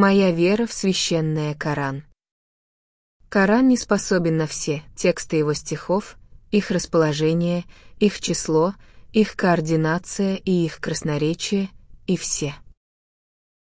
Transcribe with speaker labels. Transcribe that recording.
Speaker 1: Моя вера в священное Коран. Коран не способен на все тексты его стихов, их расположение, их число, их координация и их красноречие, и все.